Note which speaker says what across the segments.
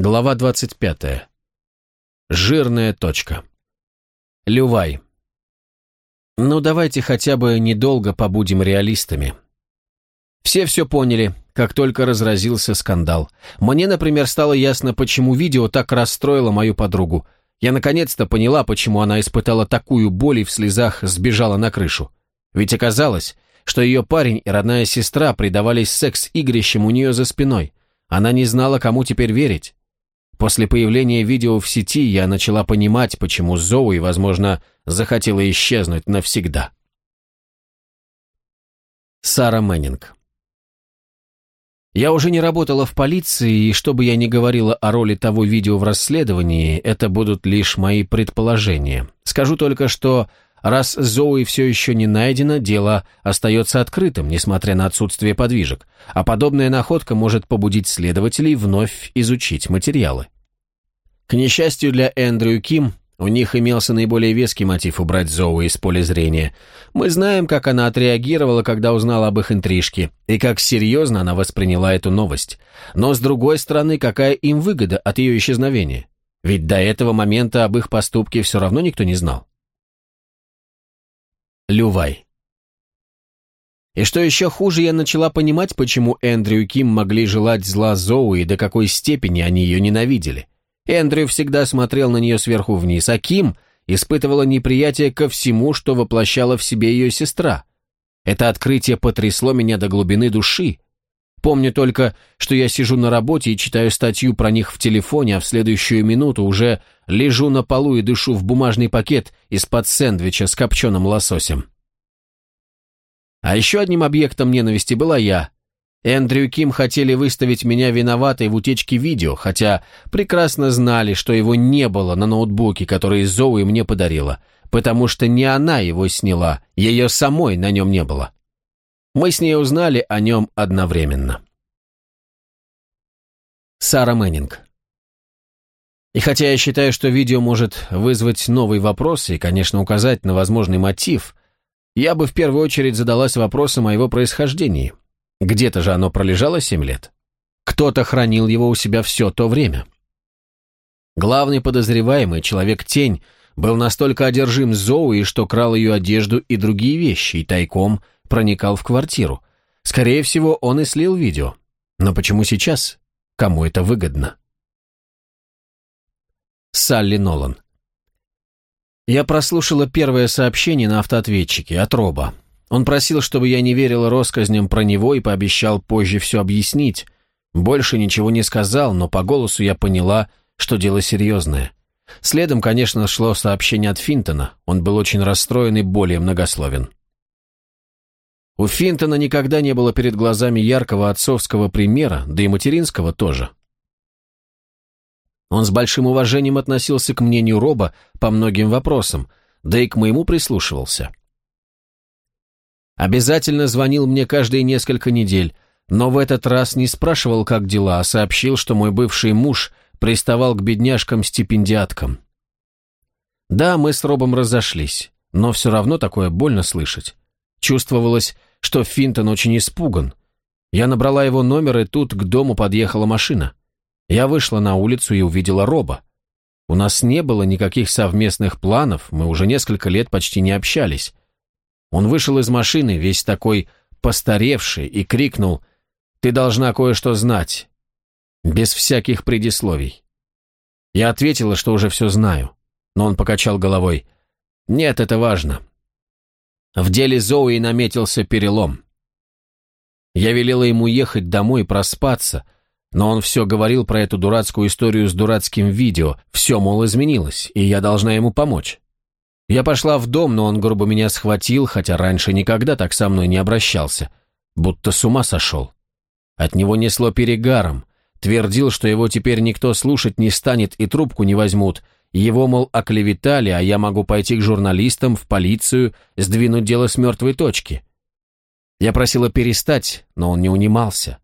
Speaker 1: Глава 25. Жирная точка. Лювай. Ну давайте хотя бы недолго побудем реалистами. Все все поняли, как только разразился скандал. Мне, например, стало ясно, почему видео так расстроило мою подругу. Я наконец-то поняла, почему она испытала такую боль и в слезах сбежала на крышу. Ведь оказалось, что ее парень и родная сестра предавались секс-игрищам у нее за спиной. Она не знала, кому теперь верить. После появления видео в сети я начала понимать, почему Зоуи, возможно, захотела исчезнуть навсегда. Сара Мэннинг Я уже не работала в полиции, и что бы я ни говорила о роли того видео в расследовании, это будут лишь мои предположения. Скажу только, что Раз Зои все еще не найдено, дело остается открытым, несмотря на отсутствие подвижек, а подобная находка может побудить следователей вновь изучить материалы. К несчастью для Эндрю Ким, у них имелся наиболее веский мотив убрать Зоу из поля зрения. Мы знаем, как она отреагировала, когда узнала об их интрижке, и как серьезно она восприняла эту новость. Но, с другой стороны, какая им выгода от ее исчезновения? Ведь до этого момента об их поступке все равно никто не знал. Лювай. И что еще хуже, я начала понимать, почему Эндрю и Ким могли желать зла Зоу и до какой степени они ее ненавидели. Эндрю всегда смотрел на нее сверху вниз, а Ким испытывала неприятие ко всему, что воплощала в себе ее сестра. Это открытие потрясло меня до глубины души, Помню только, что я сижу на работе и читаю статью про них в телефоне, а в следующую минуту уже лежу на полу и дышу в бумажный пакет из-под сэндвича с копченым лососем. А еще одним объектом ненависти была я. Эндрю Ким хотели выставить меня виноватой в утечке видео, хотя прекрасно знали, что его не было на ноутбуке, который Зоуи мне подарила, потому что не она его сняла, ее самой на нем не было. Мы с ней узнали о нем одновременно. Сара Мэнинг. и хотя я считаю, что видео может вызвать новый вопрос и, конечно, указать на возможный мотив, я бы в первую очередь задалась вопросом о его происхождении. Где-то же оно пролежало семь лет. Кто-то хранил его у себя все то время. Главный подозреваемый, человек-тень, был настолько одержим Зоуи, что крал ее одежду и другие вещи, и тайком проникал в квартиру. Скорее всего, он и слил видео. Но почему сейчас? Кому это выгодно? Салли Нолан. Я прослушала первое сообщение на автоответчике от Роба. Он просил, чтобы я не верила россказням про него и пообещал позже все объяснить. Больше ничего не сказал, но по голосу я поняла, что дело серьезное. Следом, конечно, шло сообщение от Финтона. Он был очень расстроен и более многословен. У Финтона никогда не было перед глазами яркого отцовского примера, да и материнского тоже. Он с большим уважением относился к мнению Роба по многим вопросам, да и к моему прислушивался. Обязательно звонил мне каждые несколько недель, но в этот раз не спрашивал, как дела, а сообщил, что мой бывший муж приставал к бедняжкам-стипендиаткам. Да, мы с Робом разошлись, но все равно такое больно слышать. Чувствовалось, что Финтон очень испуган. Я набрала его номер, и тут к дому подъехала машина. Я вышла на улицу и увидела Роба. У нас не было никаких совместных планов, мы уже несколько лет почти не общались. Он вышел из машины, весь такой постаревший, и крикнул «Ты должна кое-что знать». Без всяких предисловий. Я ответила, что уже все знаю, но он покачал головой «Нет, это важно. В деле Зои наметился перелом. Я велела ему ехать домой и проспаться, но он все говорил про эту дурацкую историю с дурацким видео, все, мол, изменилось, и я должна ему помочь. Я пошла в дом, но он грубо меня схватил, хотя раньше никогда так со мной не обращался, будто с ума сошел. От него несло перегаром, твердил, что его теперь никто слушать не станет и трубку не возьмут – его, мол, оклеветали, а я могу пойти к журналистам, в полицию, сдвинуть дело с мертвой точки. Я просила перестать, но он не унимался.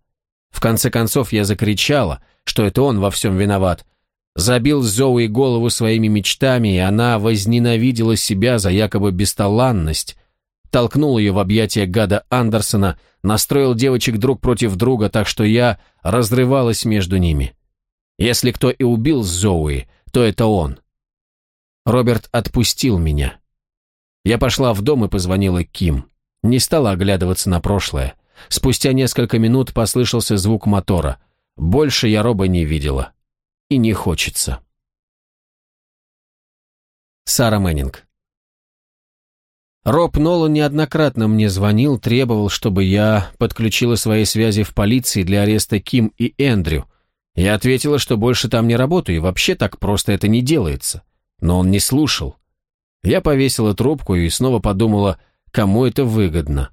Speaker 1: В конце концов я закричала, что это он во всем виноват. Забил Зоуи голову своими мечтами, и она возненавидела себя за якобы бесталанность, толкнул ее в объятия гада Андерсона, настроил девочек друг против друга, так что я разрывалась между ними. Если кто и убил Зоуи, то это он. Роберт отпустил меня. Я пошла в дом и позвонила Ким. Не стала оглядываться на прошлое. Спустя несколько минут послышался звук мотора. Больше я Роба не видела. И не хочется. Сара Мэнинг Роб Нолан неоднократно мне звонил, требовал, чтобы я подключила свои связи в полиции для ареста Ким и Эндрю, я ответила, что больше там не работаю, и вообще так просто это не делается. Но он не слушал. Я повесила трубку и снова подумала, кому это выгодно.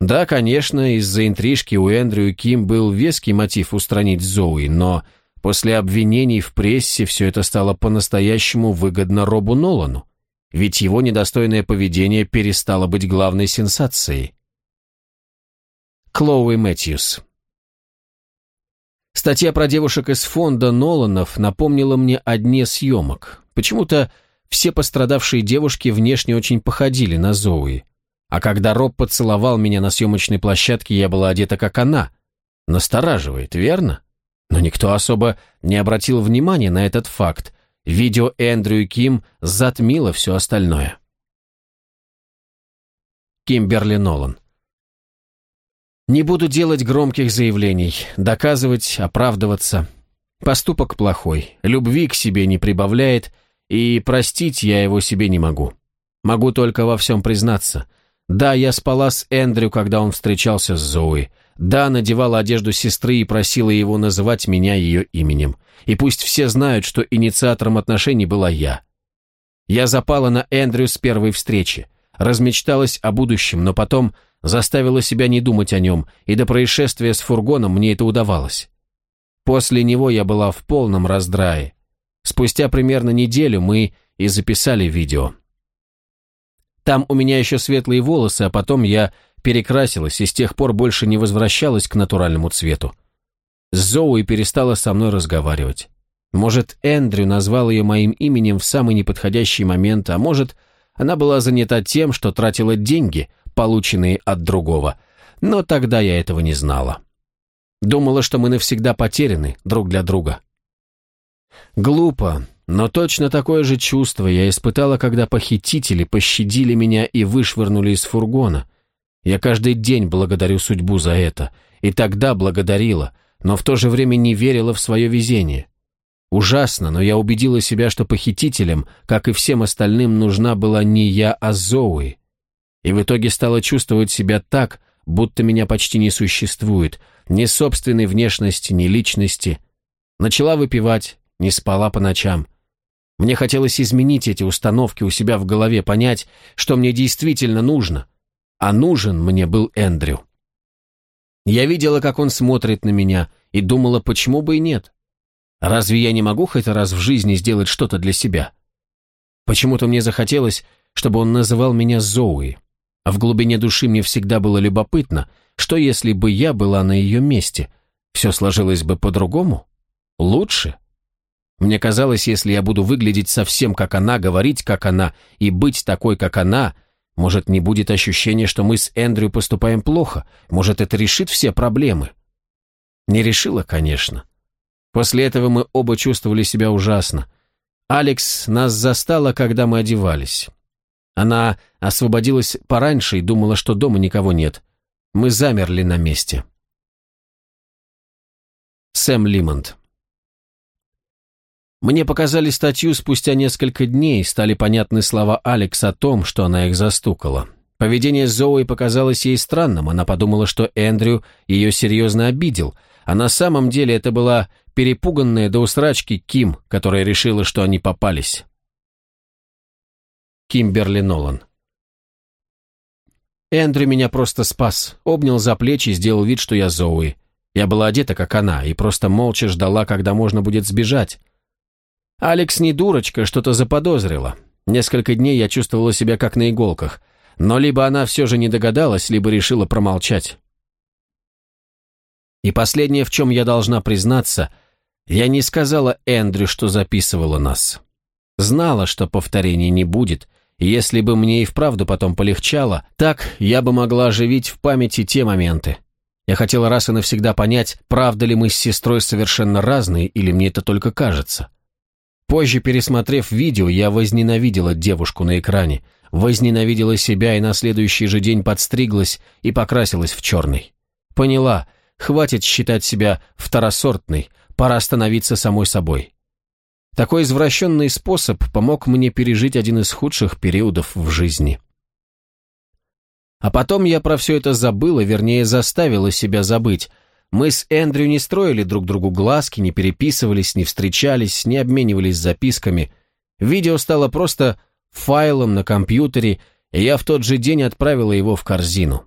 Speaker 1: Да, конечно, из-за интрижки у Эндрю и Ким был веский мотив устранить Зоуи, но после обвинений в прессе все это стало по-настоящему выгодно Робу Нолану, ведь его недостойное поведение перестало быть главной сенсацией. Клоуи Мэтьюс Статья про девушек из фонда Ноланов напомнила мне о дне съемок. Почему-то все пострадавшие девушки внешне очень походили на Зоуи. А когда Роб поцеловал меня на съемочной площадке, я была одета как она. Настораживает, верно? Но никто особо не обратил внимания на этот факт. Видео Эндрю и Ким затмило все остальное. Кимберли Нолан не буду делать громких заявлений, доказывать, оправдываться. Поступок плохой, любви к себе не прибавляет, и простить я его себе не могу. Могу только во всем признаться. Да, я спала с Эндрю, когда он встречался с Зои. Да, надевала одежду сестры и просила его называть меня ее именем. И пусть все знают, что инициатором отношений была я. Я запала на Эндрю с первой встречи. Размечталась о будущем, но потом Заставила себя не думать о нем, и до происшествия с фургоном мне это удавалось. После него я была в полном раздрае. Спустя примерно неделю мы и записали видео. Там у меня еще светлые волосы, а потом я перекрасилась и с тех пор больше не возвращалась к натуральному цвету. Зоуи перестала со мной разговаривать. Может, Эндрю назвал ее моим именем в самый неподходящий момент, а может, она была занята тем, что тратила деньги, полученные от другого. Но тогда я этого не знала. Думала, что мы навсегда потеряны друг для друга. Глупо, но точно такое же чувство я испытала, когда похитители пощадили меня и вышвырнули из фургона. Я каждый день благодарю судьбу за это, и тогда благодарила, но в то же время не верила в свое везение. Ужасно, но я убедила себя, что похитителям, как и всем остальным, нужна была не я, а Зоуи и в итоге стала чувствовать себя так, будто меня почти не существует, ни собственной внешности, ни личности. Начала выпивать, не спала по ночам. Мне хотелось изменить эти установки у себя в голове, понять, что мне действительно нужно. А нужен мне был Эндрю. Я видела, как он смотрит на меня, и думала, почему бы и нет. Разве я не могу хоть раз в жизни сделать что-то для себя? Почему-то мне захотелось, чтобы он называл меня Зоуи. А в глубине души мне всегда было любопытно, что если бы я была на ее месте, все сложилось бы по-другому? Лучше? Мне казалось, если я буду выглядеть совсем как она, говорить как она и быть такой, как она, может, не будет ощущения, что мы с Эндрю поступаем плохо, может, это решит все проблемы. Не решила, конечно. После этого мы оба чувствовали себя ужасно. Алекс нас застала, когда мы одевались. Она освободилась пораньше и думала, что дома никого нет. Мы замерли на месте. Сэм Лимонд Мне показали статью спустя несколько дней, стали понятны слова Алекс о том, что она их застукала. Поведение Зои показалось ей странным, она подумала, что Эндрю ее серьезно обидел, а на самом деле это была перепуганная до усрачки Ким, которая решила, что они попались. Кимберли Нолан. Эндрю меня просто спас, обнял за плечи и сделал вид, что я Зоуи. Я была одета, как она, и просто молча ждала, когда можно будет сбежать. Алекс не дурочка, что-то заподозрила. Несколько дней я чувствовала себя как на иголках, но либо она все же не догадалась, либо решила промолчать. И последнее, в чем я должна признаться, я не сказала Эндрю, что записывала нас. Знала, что повторений не будет — если бы мне и вправду потом полегчало, так я бы могла оживить в памяти те моменты. Я хотела раз и навсегда понять, правда ли мы с сестрой совершенно разные, или мне это только кажется. Позже, пересмотрев видео, я возненавидела девушку на экране, возненавидела себя и на следующий же день подстриглась и покрасилась в черный. Поняла, хватит считать себя второсортной, пора становиться самой собой. Такой извращенный способ помог мне пережить один из худших периодов в жизни. А потом я про все это забыла, вернее, заставила себя забыть. Мы с Эндрю не строили друг другу глазки, не переписывались, не встречались, не обменивались записками. Видео стало просто файлом на компьютере, и я в тот же день отправила его в корзину.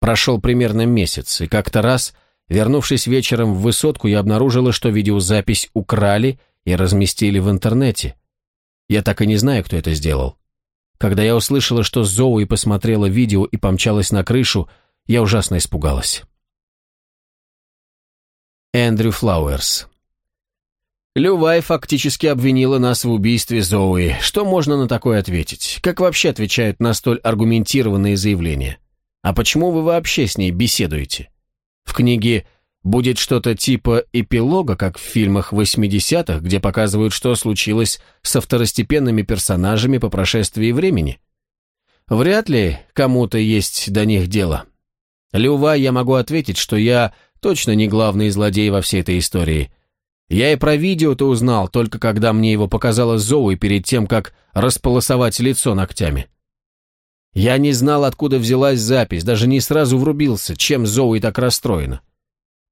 Speaker 1: Прошел примерно месяц, и как-то раз, вернувшись вечером в высотку, я обнаружила, что видеозапись украли – и разместили в интернете. Я так и не знаю, кто это сделал. Когда я услышала, что Зоуи посмотрела видео и помчалась на крышу, я ужасно испугалась. Эндрю Флауэрс Лювай фактически обвинила нас в убийстве Зоуи. Что можно на такое ответить? Как вообще отвечают на столь аргументированные заявления? А почему вы вообще с ней беседуете? В книге Будет что-то типа эпилога, как в фильмах 80-х, где показывают, что случилось со второстепенными персонажами по прошествии времени. Вряд ли кому-то есть до них дело. Лева, я могу ответить, что я точно не главный злодей во всей этой истории. Я и про видео-то узнал, только когда мне его показала Зоуи перед тем, как располосовать лицо ногтями. Я не знал, откуда взялась запись, даже не сразу врубился, чем Зоуи так расстроена.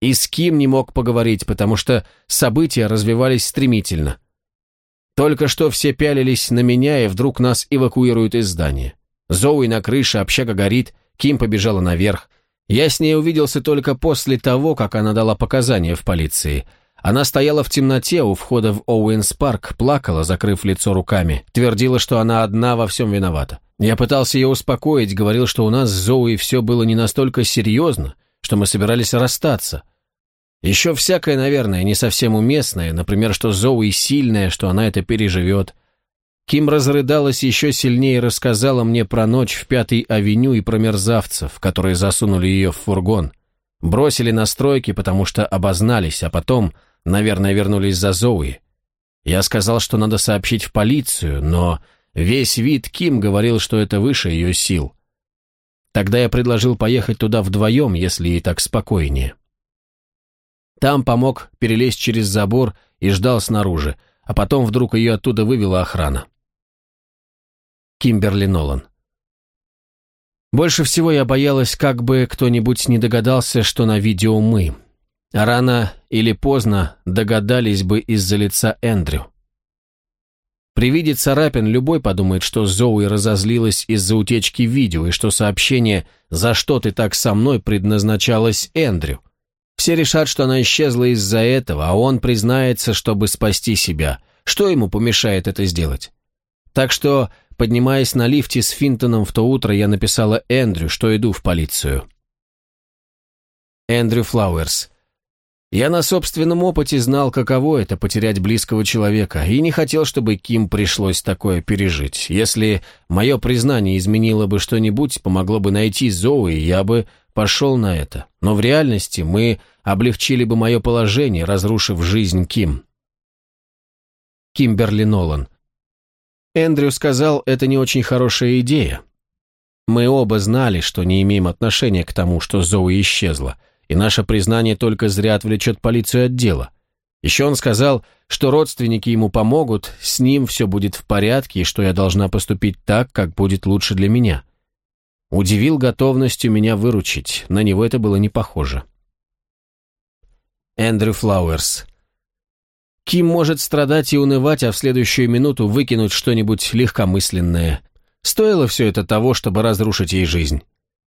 Speaker 1: И с Ким не мог поговорить, потому что события развивались стремительно. Только что все пялились на меня, и вдруг нас эвакуируют из здания. Зоуи на крыше, общага горит, Ким побежала наверх. Я с ней увиделся только после того, как она дала показания в полиции. Она стояла в темноте у входа в Оуэнс Парк, плакала, закрыв лицо руками, твердила, что она одна во всем виновата. Я пытался ее успокоить, говорил, что у нас с Зоуи все было не настолько серьезно, что мы собирались расстаться – еще всякое, наверное, не совсем уместное, например, что Зоуи сильная, что она это переживет. Ким разрыдалась еще сильнее и рассказала мне про ночь в Пятой авеню и про мерзавцев, которые засунули ее в фургон. Бросили на стройки, потому что обознались, а потом, наверное, вернулись за Зоуи. Я сказал, что надо сообщить в полицию, но весь вид Ким говорил, что это выше ее сил. Тогда я предложил поехать туда вдвоем, если и так спокойнее. Там помог перелезть через забор и ждал снаружи, а потом вдруг ее оттуда вывела охрана. Кимберли Нолан. Больше всего я боялась, как бы кто-нибудь не догадался, что на видео мы. Рано или поздно догадались бы из-за лица Эндрю. При виде царапин любой подумает, что Зоуи разозлилась из-за утечки видео и что сообщение «За что ты так со мной?» предназначалось Эндрю. Все решат, что она исчезла из-за этого, а он признается, чтобы спасти себя. Что ему помешает это сделать? Так что, поднимаясь на лифте с Финтоном в то утро, я написала Эндрю, что иду в полицию. Эндрю Флауэрс. Я на собственном опыте знал, каково это потерять близкого человека, и не хотел, чтобы Ким пришлось такое пережить. Если мое признание изменило бы что-нибудь, помогло бы найти Зои, я бы пошел на это, но в реальности мы облегчили бы мое положение, разрушив жизнь Ким. Кимберли Нолан. Эндрю сказал, это не очень хорошая идея. Мы оба знали, что не имеем отношения к тому, что Зоу исчезла, и наше признание только зря отвлечет полицию от дела. Еще он сказал, что родственники ему помогут, с ним все будет в порядке и что я должна поступить так, как будет лучше для меня. Удивил готовностью меня выручить, на него это было не похоже. Эндрю Флауэрс. Ким может страдать и унывать, а в следующую минуту выкинуть что-нибудь легкомысленное. Стоило все это того, чтобы разрушить ей жизнь.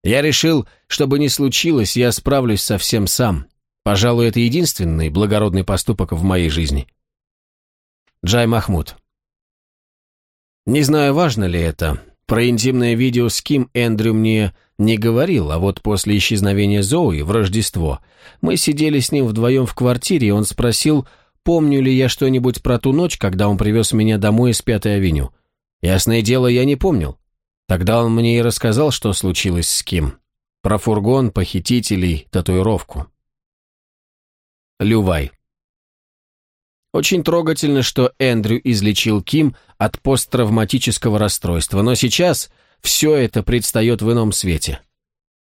Speaker 1: Я решил, чтобы не случилось, я справлюсь совсем сам. Пожалуй, это единственный благородный поступок в моей жизни. Джай Махмуд. Не знаю, важно ли это, про интимное видео с Ким Эндрю мне не говорил, а вот после исчезновения Зои в Рождество мы сидели с ним вдвоем в квартире, и он спросил, помню ли я что-нибудь про ту ночь, когда он привез меня домой из Пятой авеню. Ясное дело, я не помнил. Тогда он мне и рассказал, что случилось с Ким. Про фургон, похитителей, татуировку. Лювай. Очень трогательно, что Эндрю излечил Ким от посттравматического расстройства, но сейчас все это предстает в ином свете.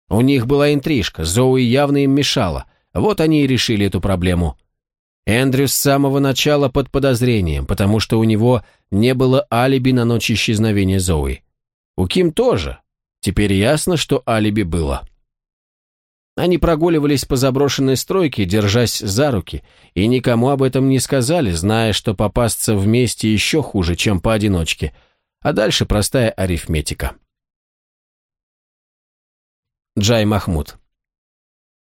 Speaker 1: У них была интрижка, Зоуи явно им мешала, вот они и решили эту проблему. Эндрю с самого начала под подозрением, потому что у него не было алиби на ночь исчезновения Зоуи. У Ким тоже. Теперь ясно, что алиби было. Они прогуливались по заброшенной стройке, держась за руки, и никому об этом не сказали, зная, что попасться вместе еще хуже, чем поодиночке. А дальше простая арифметика. Джай Махмуд.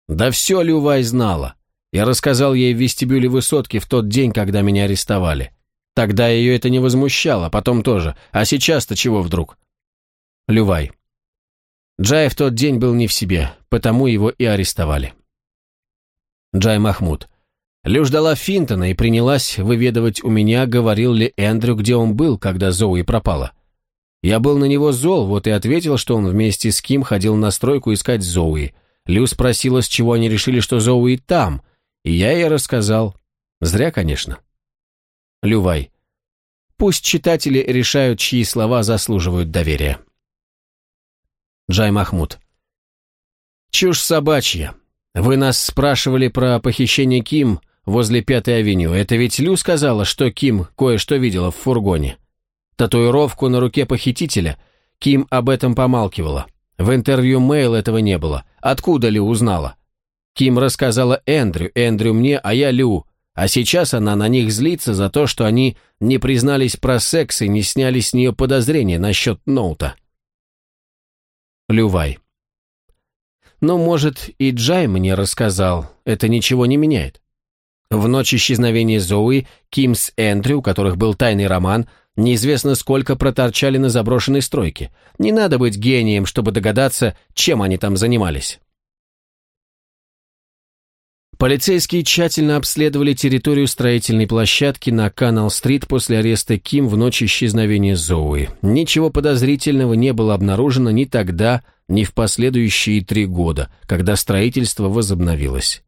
Speaker 1: Да все Лювай знала. Я рассказал ей в вестибюле высотки в тот день, когда меня арестовали. Тогда ее это не возмущало, потом тоже. А сейчас-то чего вдруг? Лювай. Джай в тот день был не в себе, потому его и арестовали. Джай Махмуд. Лю ждала Финтона и принялась выведывать у меня, говорил ли Эндрю, где он был, когда Зоуи пропала. Я был на него зол, вот и ответил, что он вместе с Ким ходил на стройку искать Зоуи. Лю спросила, с чего они решили, что Зоуи там, и я ей рассказал. Зря, конечно. Лювай. Пусть читатели решают, чьи слова заслуживают доверия. Джай Махмуд. «Чушь собачья. Вы нас спрашивали про похищение Ким возле Пятой авеню. Это ведь Лю сказала, что Ким кое-что видела в фургоне. Татуировку на руке похитителя. Ким об этом помалкивала. В интервью Мэйл этого не было. Откуда Лю узнала? Ким рассказала Эндрю, Эндрю мне, а я Лю. А сейчас она на них злится за то, что они не признались про секс и не сняли с нее подозрения насчет ноута. Лювай. Но, может, и Джай мне рассказал, это ничего не меняет. В ночь исчезновения Зои, Ким с Эндрю, у которых был тайный роман, неизвестно сколько проторчали на заброшенной стройке. Не надо быть гением, чтобы догадаться, чем они там занимались. Полицейские тщательно обследовали территорию строительной площадки на Канал-стрит после ареста Ким в ночь исчезновения Зоуи. Ничего подозрительного не было обнаружено ни тогда, ни в последующие три года, когда строительство возобновилось.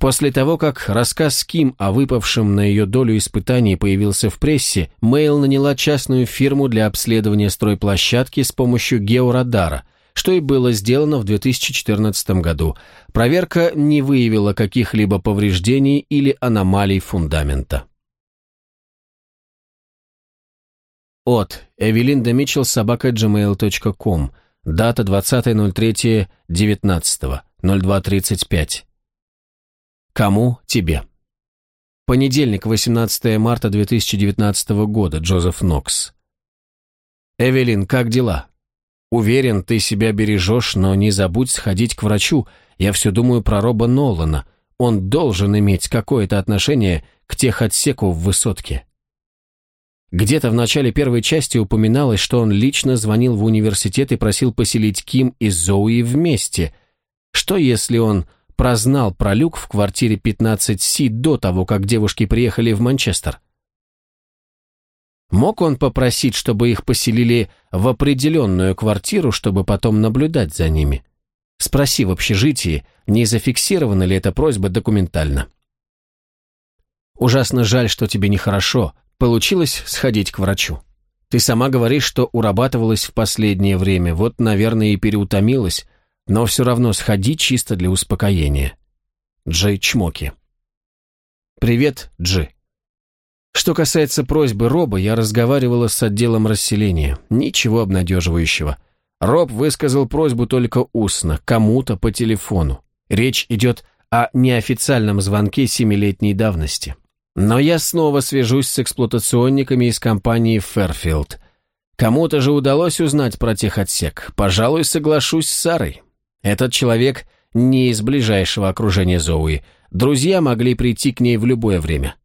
Speaker 1: После того, как рассказ Ким о выпавшем на ее долю испытании появился в прессе, Мэйл наняла частную фирму для обследования стройплощадки с помощью георадара, что и было сделано в 2014 году. Проверка не выявила каких-либо повреждений или аномалий фундамента. От Эвелинда Митчелл собака gmail.com. Дата 20.03.19.02.35. Кому? Тебе. Понедельник, 18 марта 2019 года. Джозеф Нокс. Эвелин, как дела? Уверен, ты себя бережешь, но не забудь сходить к врачу. Я все думаю про Роба Нолана. Он должен иметь какое-то отношение к тех техотсеку в высотке. Где-то в начале первой части упоминалось, что он лично звонил в университет и просил поселить Ким и Зоуи вместе. Что если он прознал про люк в квартире 15Си до того, как девушки приехали в Манчестер? Мог он попросить, чтобы их поселили в определенную квартиру, чтобы потом наблюдать за ними? Спроси в общежитии, не зафиксирована ли эта просьба документально. Ужасно жаль, что тебе нехорошо. Получилось сходить к врачу. Ты сама говоришь, что урабатывалась в последнее время, вот, наверное, и переутомилась, но все равно сходи чисто для успокоения. Джей Чмоки. Привет, Джи. Что касается просьбы Роба, я разговаривала с отделом расселения. Ничего обнадеживающего. Роб высказал просьбу только устно, кому-то по телефону. Речь идет о неофициальном звонке семилетней давности. Но я снова свяжусь с эксплуатационниками из компании «Фэрфилд». Кому-то же удалось узнать про техотсек. Пожалуй, соглашусь с Сарой. Этот человек не из ближайшего окружения Зоуи. Друзья могли прийти к ней в любое время.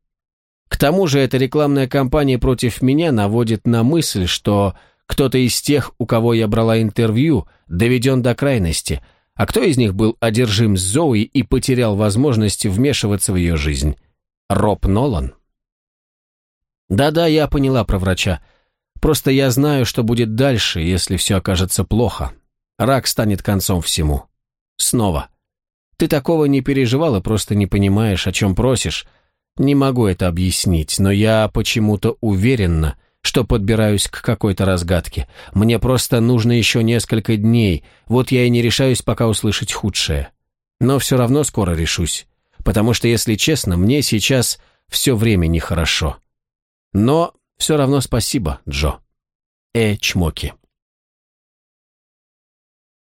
Speaker 1: К тому же эта рекламная кампания против меня наводит на мысль, что кто-то из тех, у кого я брала интервью, доведен до крайности, а кто из них был одержим с и потерял возможность вмешиваться в ее жизнь? Роб Нолан? Да-да, я поняла про врача. Просто я знаю, что будет дальше, если все окажется плохо. Рак станет концом всему. Снова. Ты такого не переживала, просто не понимаешь, о чем просишь, не могу это объяснить, но я почему-то уверенно, что подбираюсь к какой-то разгадке. Мне просто нужно еще несколько дней, вот я и не решаюсь пока услышать худшее. Но все равно скоро решусь, потому что, если честно, мне сейчас все время нехорошо. Но все равно спасибо, Джо. Э, чмоки.